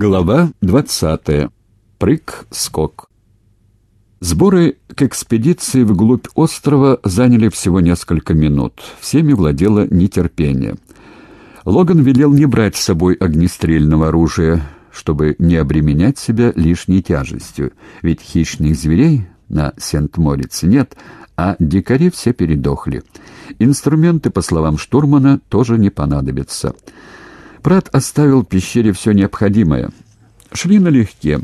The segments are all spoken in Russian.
Глава 20. Прыг-скок. Сборы к экспедиции вглубь острова заняли всего несколько минут. Всеми владело нетерпение. Логан велел не брать с собой огнестрельного оружия, чтобы не обременять себя лишней тяжестью, ведь хищных зверей на Сент-Морице нет, а дикари все передохли. Инструменты, по словам штурмана, тоже не понадобятся. Прат оставил в пещере все необходимое. Шли налегке.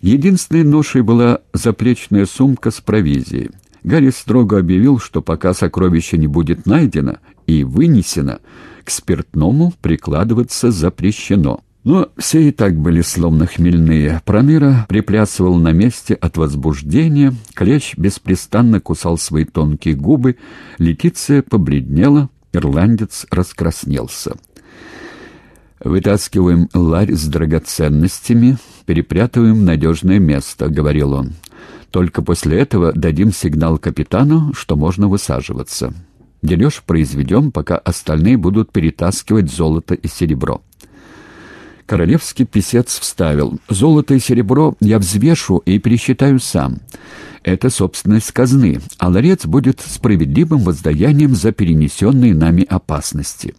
Единственной ношей была заплечная сумка с провизией. Гарри строго объявил, что пока сокровище не будет найдено и вынесено, к спиртному прикладываться запрещено. Но все и так были словно хмельные. Проныра приплясывал на месте от возбуждения, Клещ беспрестанно кусал свои тонкие губы, Летиция побледнела, ирландец раскраснелся. «Вытаскиваем ларь с драгоценностями, перепрятываем в надежное место», — говорил он. «Только после этого дадим сигнал капитану, что можно высаживаться. Дележ произведем, пока остальные будут перетаскивать золото и серебро». Королевский писец вставил. «Золото и серебро я взвешу и пересчитаю сам. Это собственность казны, а ларец будет справедливым воздаянием за перенесенные нами опасности».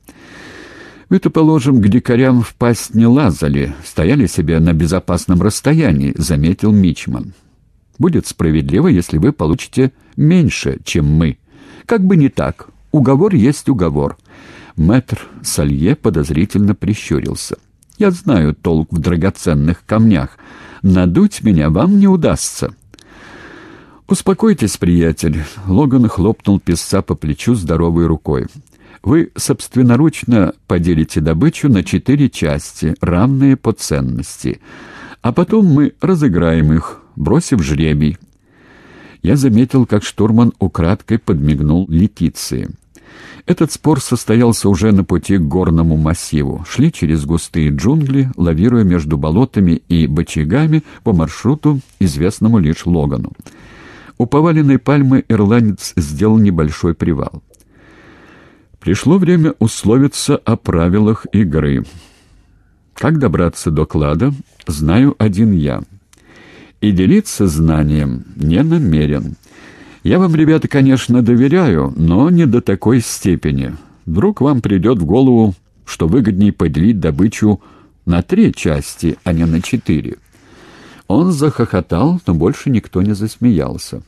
Мы-то, положим, к дикарям в пасть не лазали, стояли себе на безопасном расстоянии, — заметил Мичман. Будет справедливо, если вы получите меньше, чем мы. Как бы не так. Уговор есть уговор. Мэтр Салье подозрительно прищурился. Я знаю толк в драгоценных камнях. Надуть меня вам не удастся. «Успокойтесь, приятель», — Логан хлопнул песца по плечу здоровой рукой. Вы собственноручно поделите добычу на четыре части, равные по ценности, а потом мы разыграем их, бросив жребий. Я заметил, как штурман украдкой подмигнул Летиции. Этот спор состоялся уже на пути к горному массиву. Шли через густые джунгли, лавируя между болотами и бочагами по маршруту, известному лишь Логану. У поваленной пальмы ирландец сделал небольшой привал. Пришло время условиться о правилах игры. Как добраться до клада, знаю один я. И делиться знанием не намерен. Я вам, ребята, конечно, доверяю, но не до такой степени. Вдруг вам придет в голову, что выгоднее поделить добычу на три части, а не на четыре. Он захохотал, но больше никто не засмеялся.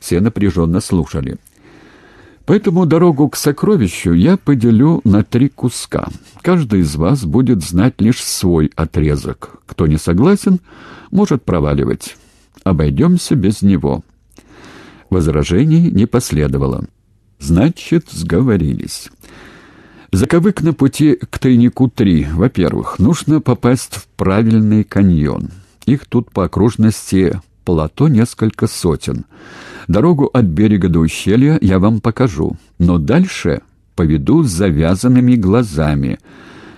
Все напряженно слушали. Поэтому дорогу к сокровищу я поделю на три куска. Каждый из вас будет знать лишь свой отрезок. Кто не согласен, может проваливать. Обойдемся без него. Возражений не последовало. Значит, сговорились. Заковык на пути к тайнику три. Во-первых, нужно попасть в правильный каньон. Их тут по окружности плато несколько сотен. Дорогу от берега до ущелья я вам покажу, но дальше поведу с завязанными глазами.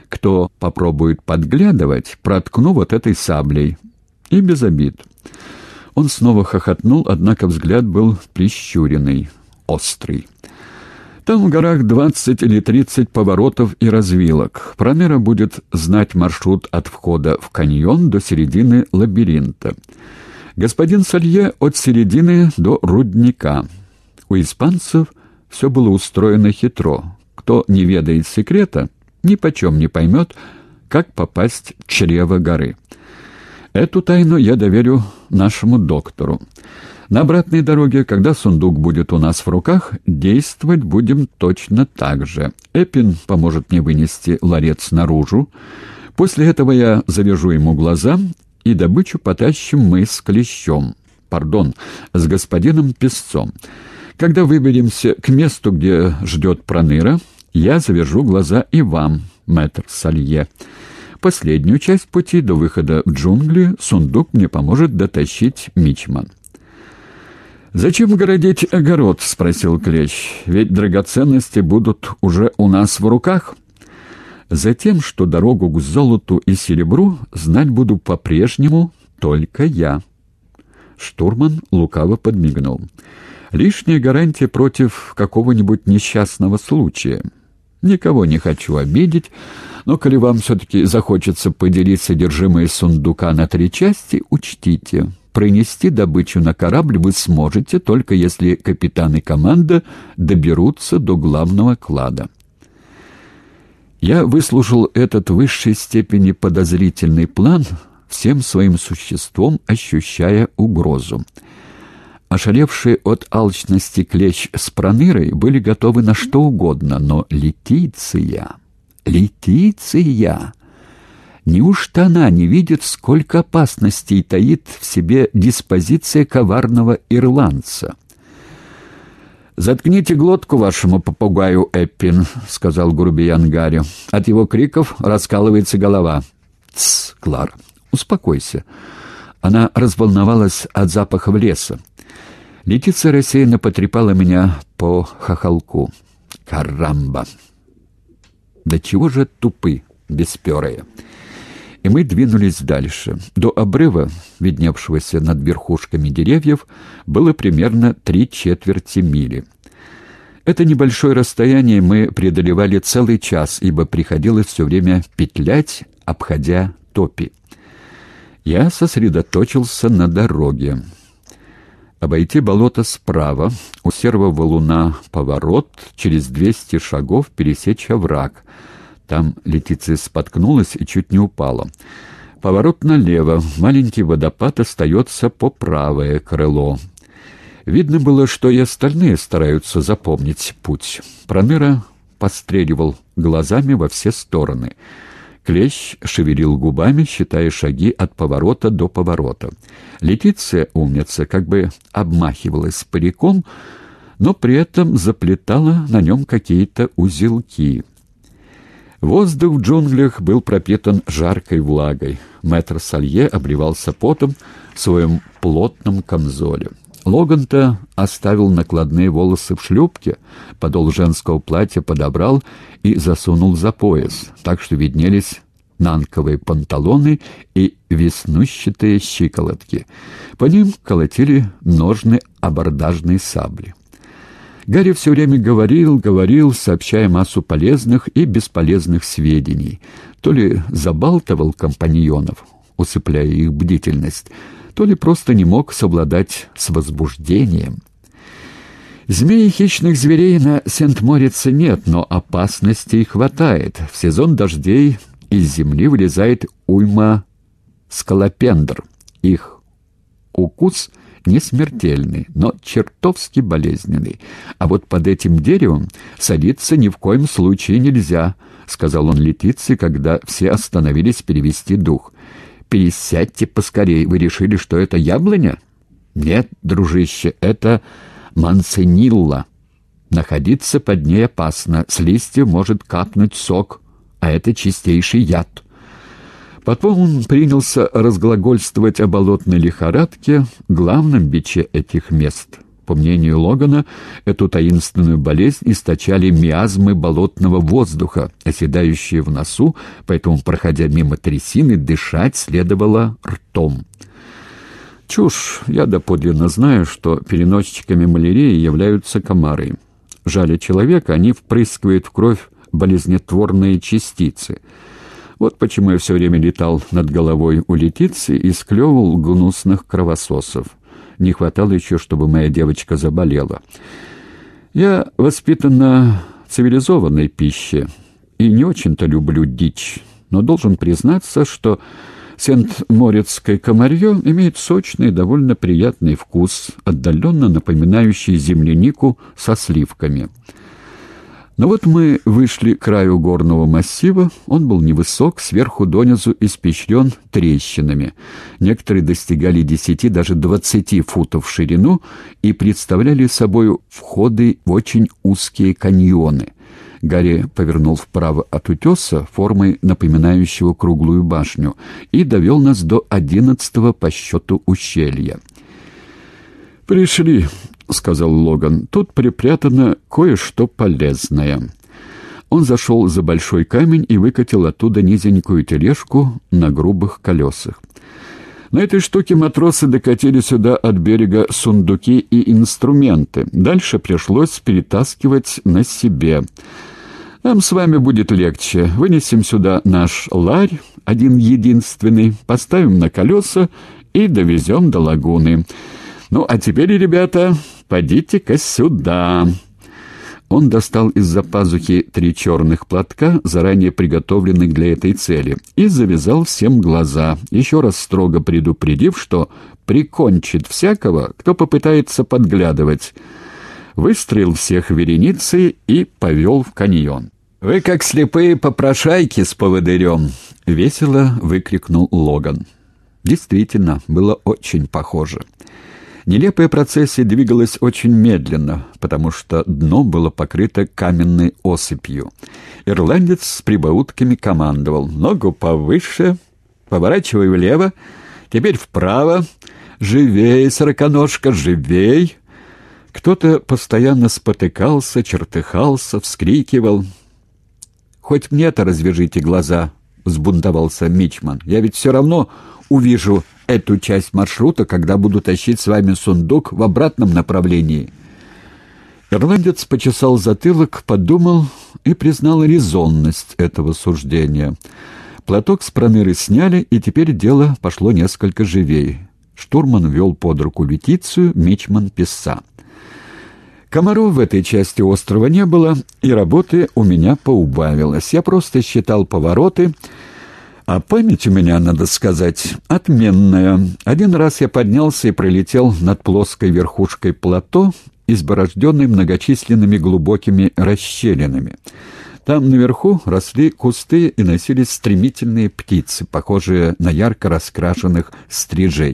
Кто попробует подглядывать, проткну вот этой саблей. И без обид. Он снова хохотнул, однако взгляд был прищуренный, острый. Там в горах двадцать или тридцать поворотов и развилок. Промера будет знать маршрут от входа в каньон до середины лабиринта. Господин Салье от середины до рудника. У испанцев все было устроено хитро. Кто не ведает секрета, ни почем не поймет, как попасть в чрево горы. Эту тайну я доверю нашему доктору. На обратной дороге, когда сундук будет у нас в руках, действовать будем точно так же. Эпин поможет мне вынести ларец наружу. После этого я завяжу ему глаза и добычу потащим мы с Клещом, пардон, с господином Песцом. Когда выберемся к месту, где ждет Проныра, я завяжу глаза и вам, мэтр Салье. Последнюю часть пути до выхода в джунгли сундук мне поможет дотащить Мичман. «Зачем городить огород?» — спросил Клещ. «Ведь драгоценности будут уже у нас в руках». Затем, что дорогу к золоту и серебру знать буду по-прежнему только я. Штурман лукаво подмигнул. Лишняя гарантия против какого-нибудь несчастного случая. Никого не хочу обидеть, но коли вам все-таки захочется поделить содержимое сундука на три части, учтите, пронести добычу на корабль вы сможете, только если капитан и команда доберутся до главного клада. Я выслушал этот в высшей степени подозрительный план, всем своим существом ощущая угрозу. Ошалевшие от алчности клещ с пронырой были готовы на что угодно, но Летиция... Летиция... Неужто она не видит, сколько опасностей таит в себе диспозиция коварного ирландца? «Заткните глотку вашему попугаю, Эппин», — сказал грубиян Гарри. «От его криков раскалывается голова». «Тсс, Клар, успокойся». Она разволновалась от запаха леса. Летиция рассеянно потрепала меня по хохолку. «Карамба!» «Да чего же тупы, бесперые!» И мы двинулись дальше. До обрыва, видневшегося над верхушками деревьев, было примерно три четверти мили. Это небольшое расстояние мы преодолевали целый час, ибо приходилось все время петлять, обходя топи. Я сосредоточился на дороге. Обойти болото справа, у серого валуна поворот, через двести шагов пересечь овраг — там Летиция споткнулась и чуть не упала. Поворот налево, маленький водопад остается по правое крыло. Видно было, что и остальные стараются запомнить путь. Проныра постреливал глазами во все стороны. Клещ шевелил губами, считая шаги от поворота до поворота. Летиция, умница, как бы обмахивалась париком, но при этом заплетала на нем какие-то узелки — Воздух в джунглях был пропитан жаркой влагой. Мэтр Салье обливался потом в своем плотном камзоле. Логан-то оставил накладные волосы в шлюпке, подол женского платья подобрал и засунул за пояс, так что виднелись нанковые панталоны и веснущатые щиколотки. По ним колотили ножны абордажной сабли. Гарри все время говорил, говорил, сообщая массу полезных и бесполезных сведений. То ли забалтывал компаньонов, усыпляя их бдительность, то ли просто не мог совладать с возбуждением. Змей и хищных зверей на Сент-Морице нет, но опасностей хватает. В сезон дождей из земли вылезает уйма скалопендр. Их укус — не смертельный, но чертовски болезненный. А вот под этим деревом садиться ни в коем случае нельзя, — сказал он Летице, когда все остановились перевести дух. «Пересядьте поскорей. Вы решили, что это яблоня?» «Нет, дружище, это манценилла. Находиться под ней опасно. С листьев может капнуть сок, а это чистейший яд». Потом он принялся разглагольствовать о болотной лихорадке, главном биче этих мест. По мнению Логана, эту таинственную болезнь источали миазмы болотного воздуха, оседающие в носу, поэтому, проходя мимо трясины, дышать следовало ртом. Чушь. Я доподлинно знаю, что переносчиками малярии являются комары. Жаля человека, они впрыскивают в кровь болезнетворные частицы — вот почему я все время летал над головой у летицы и склевывал гнусных кровососов. Не хватало еще, чтобы моя девочка заболела. Я воспитан на цивилизованной пище и не очень-то люблю дичь, но должен признаться, что Сент-Морецкое комарье имеет сочный и довольно приятный вкус, отдаленно напоминающий землянику со сливками. Но вот мы вышли к краю горного массива. Он был невысок, сверху донизу испещрен трещинами. Некоторые достигали десяти, даже двадцати футов в ширину и представляли собой входы в очень узкие каньоны. Гарри повернул вправо от утеса, формой напоминающего круглую башню, и довел нас до одиннадцатого по счету ущелья. «Пришли», — сказал Логан. «Тут припрятано кое-что полезное». Он зашел за большой камень и выкатил оттуда низенькую тележку на грубых колесах. На этой штуке матросы докатили сюда от берега сундуки и инструменты. Дальше пришлось перетаскивать на себе. Нам с вами будет легче. Вынесем сюда наш ларь, один единственный, поставим на колеса и довезем до лагуны. Ну, а теперь, ребята, подите-ка сюда». Он достал из-за пазухи три черных платка, заранее приготовленных для этой цели, и завязал всем глаза, еще раз строго предупредив, что прикончит всякого, кто попытается подглядывать. Выстрелил всех вереницей и повел в каньон. «Вы как слепые попрошайки с поводырем!» — весело выкрикнул Логан. Действительно, было очень похоже. Нелепая процессия двигалась очень медленно, потому что дно было покрыто каменной осыпью. Ирландец с прибаутками командовал. «Ногу повыше, поворачивай влево, теперь вправо, живей, сороконожка, живей!» Кто-то постоянно спотыкался, чертыхался, вскрикивал. «Хоть мне-то развяжите глаза!» — взбунтовался Мичман. «Я ведь все равно увижу эту часть маршрута, когда буду тащить с вами сундук в обратном направлении». Ирландец почесал затылок, подумал и признал резонность этого суждения. Платок с проныры сняли, и теперь дело пошло несколько живее. Штурман вел под руку Ветицию, Мичман — писца. Комаров в этой части острова не было, и работы у меня поубавилось. Я просто считал повороты — а память у меня, надо сказать, отменная. Один раз я поднялся и пролетел над плоской верхушкой плато, изборожденной многочисленными глубокими расщелинами. Там наверху росли кусты и носились стремительные птицы, похожие на ярко раскрашенных стрижей.